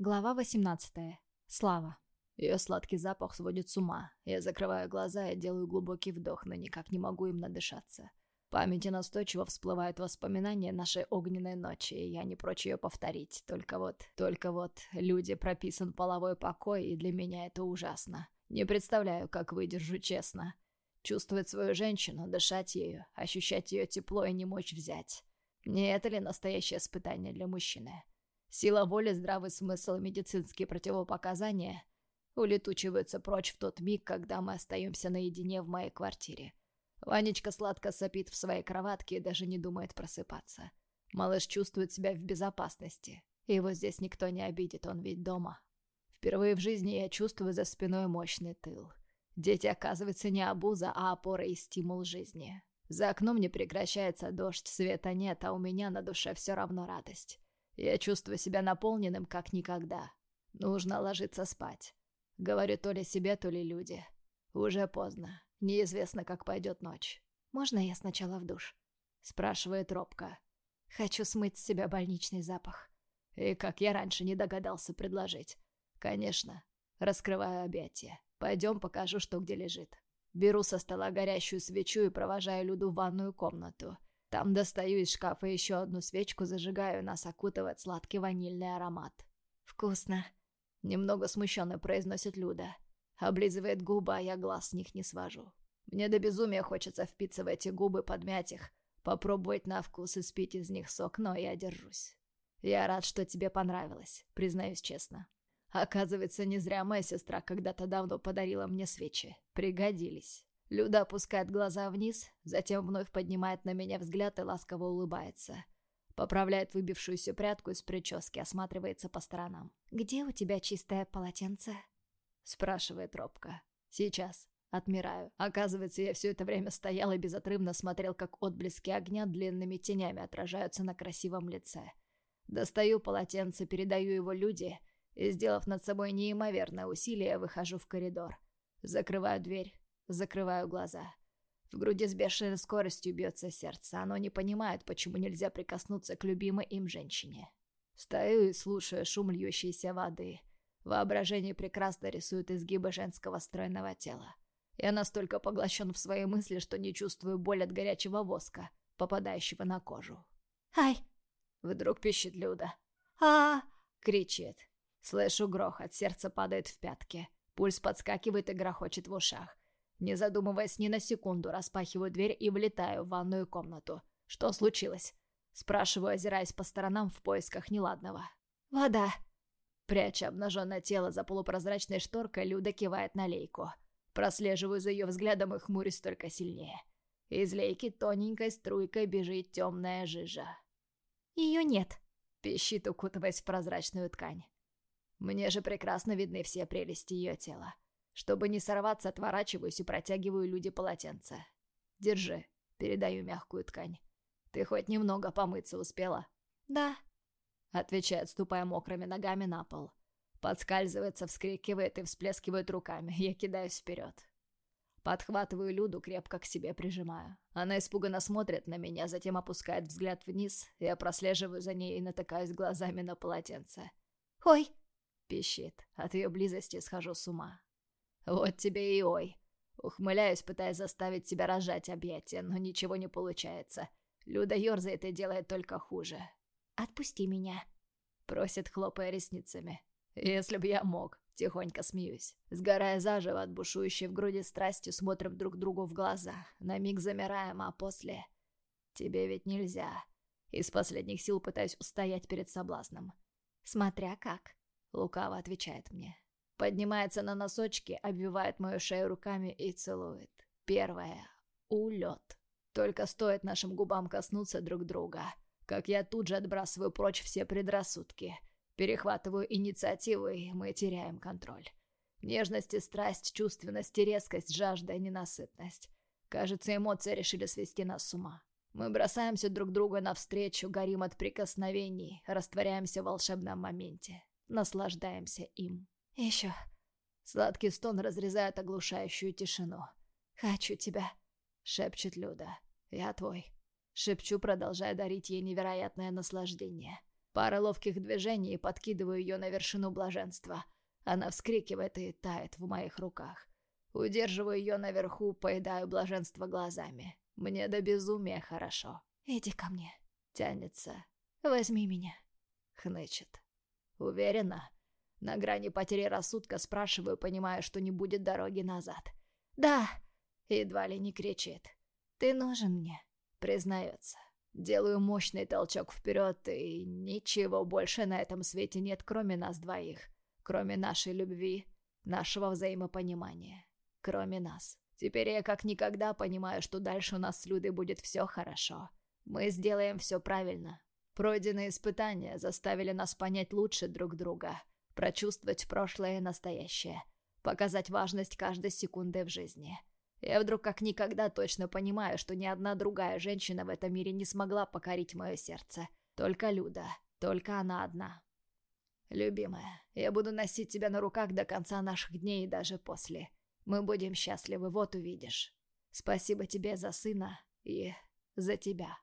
Глава 18. Слава. Ее сладкий запах сводит с ума. Я закрываю глаза и делаю глубокий вдох, но никак не могу им надышаться. В памяти настойчиво всплывают воспоминания нашей огненной ночи, и я не прочь ее повторить. Только вот, только вот, люди прописан половой покой, и для меня это ужасно. Не представляю, как выдержу честно. Чувствовать свою женщину, дышать ею, ощущать ее тепло и не мочь взять. Не это ли настоящее испытание для мужчины? Сила воли, здравый смысл и медицинские противопоказания улетучиваются прочь в тот миг, когда мы остаемся наедине в моей квартире. Ванечка сладко сопит в своей кроватке и даже не думает просыпаться. Малыш чувствует себя в безопасности. Его здесь никто не обидит, он ведь дома. Впервые в жизни я чувствую за спиной мощный тыл. Дети, оказывается, не обуза, а опора и стимул жизни. За окном не прекращается дождь, света нет, а у меня на душе все равно радость. Я чувствую себя наполненным, как никогда. Нужно ложиться спать. Говорю то ли себе, то ли люди. Уже поздно. Неизвестно, как пойдет ночь. «Можно я сначала в душ?» Спрашивает робко. «Хочу смыть с себя больничный запах». И как я раньше не догадался предложить. Конечно. Раскрываю объятия. Пойдем покажу, что где лежит. Беру со стола горящую свечу и провожаю Люду в ванную комнату. Там достаю из шкафа еще одну свечку, зажигаю, нас окутывает сладкий ванильный аромат. «Вкусно!» Немного смущенно произносит Люда. Облизывает губы, а я глаз с них не свожу. Мне до безумия хочется впиться в эти губы, подмять их, попробовать на вкус и спить из них сок, но я держусь. Я рад, что тебе понравилось, признаюсь честно. Оказывается, не зря моя сестра когда-то давно подарила мне свечи. Пригодились. Люда опускает глаза вниз, затем вновь поднимает на меня взгляд и ласково улыбается. Поправляет выбившуюся прядку из прически, осматривается по сторонам. «Где у тебя чистое полотенце?» Спрашивает робко. «Сейчас». Отмираю. Оказывается, я все это время стоял и безотрывно смотрел, как отблески огня длинными тенями отражаются на красивом лице. Достаю полотенце, передаю его люди и, сделав над собой неимоверное усилие, выхожу в коридор. Закрываю дверь, Закрываю глаза. В груди с бешеной скоростью бьется сердце. Оно не понимает, почему нельзя прикоснуться к любимой им женщине. Стою и слушаю шум льющейся воды. Воображение прекрасно рисует изгибы женского стройного тела. Я настолько поглощен в свои мысли, что не чувствую боль от горячего воска, попадающего на кожу. «Ай!» Вдруг пищит Люда. а кричит. Слышу грохот, сердце падает в пятки. Пульс подскакивает и грохочет в ушах. Не задумываясь ни на секунду, распахиваю дверь и влетаю в ванную комнату. Что случилось? Спрашиваю, озираясь по сторонам в поисках неладного. «Вода!» Пряча обнаженное тело за полупрозрачной шторкой, Люда кивает на лейку. Прослеживаю за ее взглядом и хмурюсь только сильнее. Из лейки тоненькой струйкой бежит темная жижа. «Ее нет!» — пищит, укутываясь в прозрачную ткань. Мне же прекрасно видны все прелести ее тела. Чтобы не сорваться, отворачиваюсь и протягиваю люди полотенце. «Держи», — передаю мягкую ткань. «Ты хоть немного помыться успела?» «Да», — отвечает, ступая мокрыми ногами на пол. Подскальзывается, вскрикивает и всплескивает руками. Я кидаюсь вперед. Подхватываю Люду, крепко к себе прижимаю. Она испуганно смотрит на меня, затем опускает взгляд вниз. Я прослеживаю за ней и натыкаюсь глазами на полотенце. «Ой!» — пищит. От ее близости схожу с ума. Вот тебе и ой. Ухмыляюсь, пытаясь заставить себя рожать объятия, но ничего не получается. Люда ерзает и делает только хуже. «Отпусти меня», — просит, хлопая ресницами. «Если б я мог», — тихонько смеюсь. Сгорая заживо от бушующей в груди страсти, смотрим друг другу в глаза. На миг замираем, а после... «Тебе ведь нельзя». Из последних сил пытаюсь устоять перед соблазном. «Смотря как», — лукаво отвечает мне. Поднимается на носочки, обвивает мою шею руками и целует. Первое. Улет. Только стоит нашим губам коснуться друг друга, как я тут же отбрасываю прочь все предрассудки. Перехватываю инициативу, и мы теряем контроль. Нежность и страсть, чувственность и резкость, жажда и ненасытность. Кажется, эмоции решили свести нас с ума. Мы бросаемся друг другу навстречу, горим от прикосновений, растворяемся в волшебном моменте, наслаждаемся им. «Еще». Сладкий стон разрезает оглушающую тишину. «Хочу тебя», — шепчет Люда. «Я твой». Шепчу, продолжая дарить ей невероятное наслаждение. Пара ловких движений и подкидываю ее на вершину блаженства. Она вскрикивает и тает в моих руках. Удерживаю ее наверху, поедаю блаженство глазами. Мне до безумия хорошо. Иди ко мне. Тянется. Возьми меня. Хнычет. Уверена? На грани потери рассудка спрашиваю, понимая, что не будет дороги назад. Да. Едва ли не кричит. Ты нужен мне. Признается. Делаю мощный толчок вперед, и ничего больше на этом свете нет, кроме нас двоих. Кроме нашей любви, нашего взаимопонимания. Кроме нас. Теперь я как никогда понимаю, что дальше у нас с Людой будет все хорошо. Мы сделаем все правильно. Пройденные испытания заставили нас понять лучше друг друга, прочувствовать прошлое и настоящее, показать важность каждой секунды в жизни. Я вдруг как никогда точно понимаю, что ни одна другая женщина в этом мире не смогла покорить мое сердце. Только Люда. Только она одна. Любимая, я буду носить тебя на руках до конца наших дней и даже после. Мы будем счастливы, вот увидишь. Спасибо тебе за сына и за тебя.